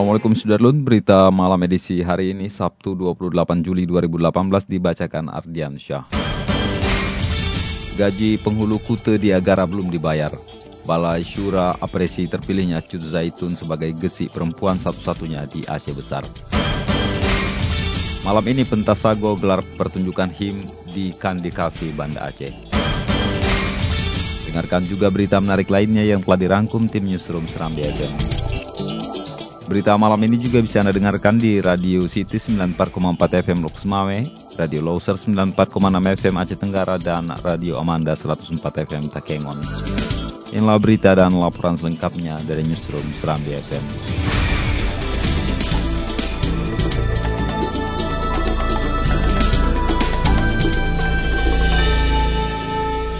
Assalamualaikum Sudarlun, berita malam edisi hari ini Sabtu 28 Juli 2018 dibacakan Ardian Syah. Gaji penghulu Kute di Agara belum dibayar. Balai Syura apresi terpilihnya Cut Zaitun sebagai gesi perempuan satu-satunya di Aceh Besar. Malam ini pentas sago gelar pertunjukan HIM di Kandi Cafe Banda Aceh. Dengarkan juga berita menarik lainnya yang telah dirangkum tim Newsroom Serambi FM. Berita malam ini juga bisa Anda dengarkan di Radio City 94,4 FM Lok Semawe, Radio Loser 94,6 FM Aceh Tenggara, dan Radio Amanda 104 FM Takengon. Inilah berita dan laporan selengkapnya dari Newsroom Serambi FM.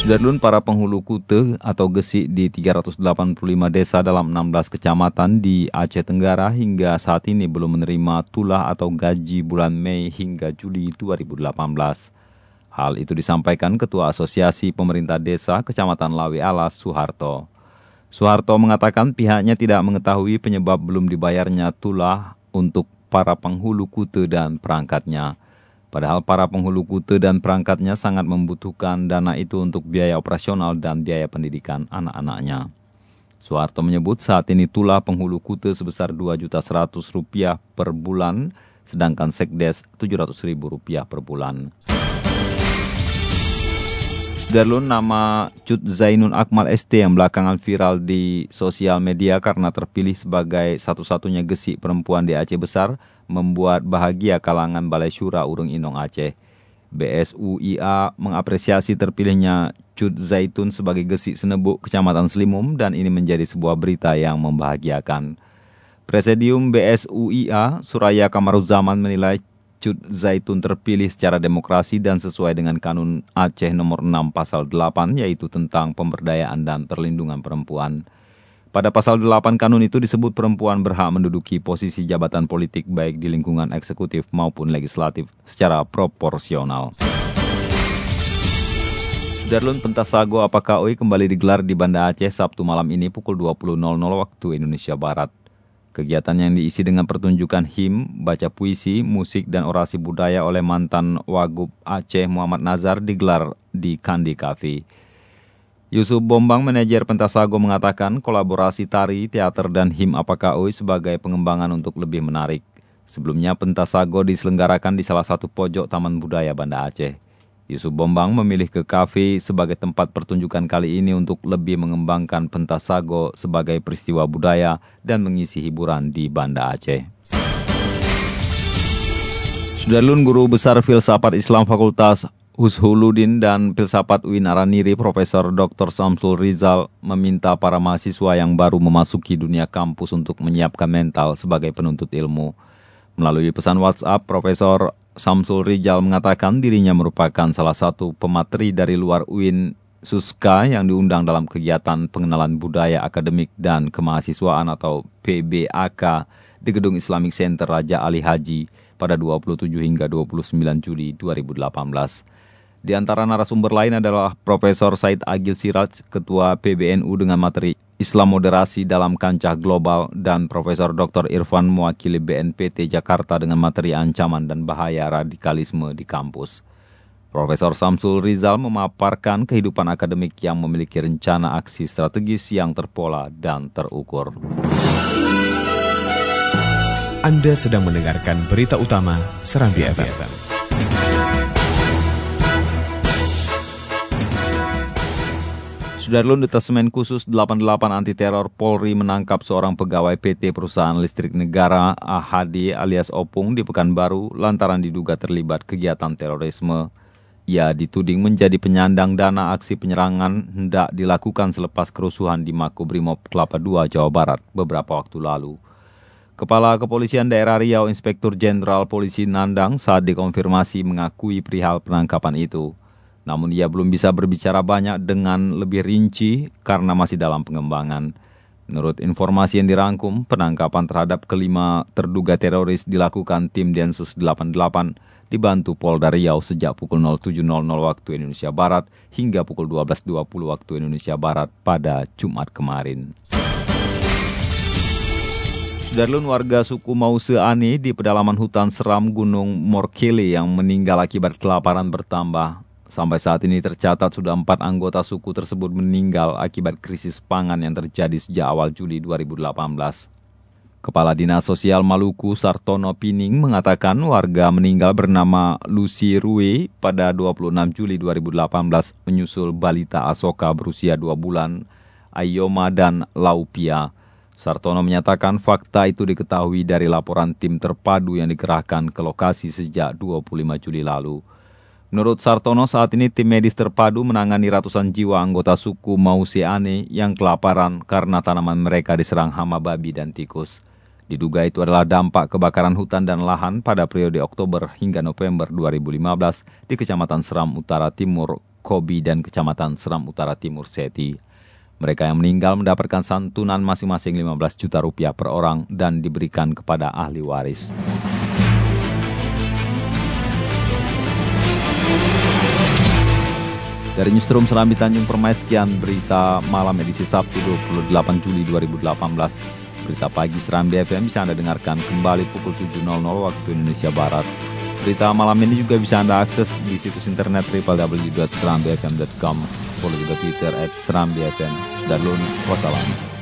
Sudarlun para penghulu kute atau gesi di 385 desa dalam 16 kecamatan di Aceh Tenggara hingga saat ini belum menerima tulah atau gaji bulan Mei hingga Juli 2018. Hal itu disampaikan Ketua Asosiasi Pemerintah Desa Kecamatan Lawi Alas, Soeharto. Soeharto mengatakan pihaknya tidak mengetahui penyebab belum dibayarnya tulah untuk para penghulu kute dan perangkatnya. Padahal para penghulu kute dan perangkatnya sangat membutuhkan dana itu untuk biaya operasional dan biaya pendidikan anak-anaknya. Soeharto menyebut saat ini tulah penghulu kute sebesar Rp2.100.000 per bulan, sedangkan sekdes Rp700.000 per bulan. Darlun nama Cut Zainun Akmal ST yang belakangan viral di sosial media karena terpilih sebagai satu-satunya gesi perempuan di Aceh Besar membuat bahagia kalangan Balai Syura Urung Inong Aceh. BSUIA mengapresiasi terpilihnya Cut Zaitun sebagai gesi Senebuk Kecamatan Selimum dan ini menjadi sebuah berita yang membahagiakan. Presidium BSUIA Suraya Kamaruzaman menilai Cut Zaitun terpilih secara demokrasi dan sesuai dengan Kanun Aceh nomor 6 pasal 8 yaitu tentang pemberdayaan dan perlindungan perempuan. Pada pasal 8 kanun itu disebut perempuan berhak menduduki posisi jabatan politik baik di lingkungan eksekutif maupun legislatif secara proporsional. Darlun pentas sago apakah oi kembali digelar di Banda Aceh Sabtu malam ini pukul 20.00 waktu Indonesia Barat. Kegiatan yang diisi dengan pertunjukan him, baca puisi, musik, dan orasi budaya oleh mantan Wagub Aceh Muhammad Nazar digelar di Kandi Cafe. Yusuf Bombang, manajer Pentasago mengatakan kolaborasi tari, teater, dan him apakaoi sebagai pengembangan untuk lebih menarik. Sebelumnya Pentasago diselenggarakan di salah satu pojok Taman Budaya Banda Aceh. Yusuf Bombang memilih ke kafe sebagai tempat pertunjukan kali ini untuk lebih mengembangkan Pentasago sebagai peristiwa budaya dan mengisi hiburan di Banda Aceh. Sudarlun Guru Besar Filsafat Islam Fakultas Hushuludin dan Filsafat UIN Araniri Profesor Dr. Samsul Rizal meminta para mahasiswa yang baru memasuki dunia kampus untuk menyiapkan mental sebagai penuntut ilmu. Melalui pesan WhatsApp, Profesor Samsul Rizal mengatakan dirinya merupakan salah satu pemateri dari luar UIN Suska yang diundang dalam kegiatan pengenalan budaya akademik dan kemahasiswaan atau PBAK di Gedung Islamic Center Raja Ali Haji pada 27 hingga 29 Juli 2018. Di antara narasumber lain adalah Profesor Said Agil Siraj, Ketua PBNU dengan materi Islam Moderasi dalam Kancah Global, dan Profesor Dr. Irfan mewakili BNPT Jakarta dengan materi Ancaman dan Bahaya Radikalisme di Kampus. Profesor Samsul Rizal memaparkan kehidupan akademik yang memiliki rencana aksi strategis yang terpola dan terukur. Anda sedang mendengarkan berita utama Serambi FM. Sudarlun Detasemen Khusus 88 Anti Teror Polri menangkap seorang pegawai PT Perusahaan Listrik Negara AHD alias Opung di Pekanbaru lantaran diduga terlibat kegiatan terorisme. Ia dituding menjadi penyandang dana aksi penyerangan hendak dilakukan selepas kerusuhan di Makobrimob Kelapa II, Jawa Barat beberapa waktu lalu. Kepala Kepolisian Daerah Riau Inspektur Jenderal Polisi Nandang saat dikonfirmasi mengakui perihal penangkapan itu. Namun ia belum bisa berbicara banyak dengan lebih rinci karena masih dalam pengembangan. Menurut informasi yang dirangkum, penangkapan terhadap kelima terduga teroris dilakukan tim Densus 88 dibantu Polda Riau sejak pukul 07.00 waktu Indonesia Barat hingga pukul 12.20 waktu Indonesia Barat pada Jumat kemarin. Sudarlun warga suku Mause Ani di pedalaman hutan seram Gunung Morkele yang meninggal akibat kelaparan bertambah. Sampai saat ini tercatat sudah empat anggota suku tersebut meninggal akibat krisis pangan yang terjadi sejak awal Juli 2018. Kepala Dinas Sosial Maluku Sartono Pining mengatakan warga meninggal bernama Lucy Rue pada 26 Juli 2018 menyusul balita Asoka berusia 2 bulan, Ayoma dan Laupia. Sartono menyatakan fakta itu diketahui dari laporan tim terpadu yang dikerahkan ke lokasi sejak 25 Juli lalu. Menurut Sartono, saat ini tim medis terpadu menangani ratusan jiwa anggota suku Mausiane yang kelaparan karena tanaman mereka diserang hama babi dan tikus. Diduga itu adalah dampak kebakaran hutan dan lahan pada periode Oktober hingga November 2015 di Kecamatan Seram Utara Timur, Kobi, dan Kecamatan Seram Utara Timur, Seti. Mereka yang meninggal mendapatkan santunan masing-masing 15 juta rupiah per orang dan diberikan kepada ahli waris. Dari Newsroom Serambi Tanjung Permai, sekian berita malam edisi Sabtu 28 Juli 2018. Berita pagi Serambi FM bisa Anda dengarkan kembali pukul 7.00 waktu Indonesia Barat. Berita malam ini juga bisa Anda akses di situs internet www.serambifm.com. Follow juga Twitter at Serambi FM. Dan wassalam.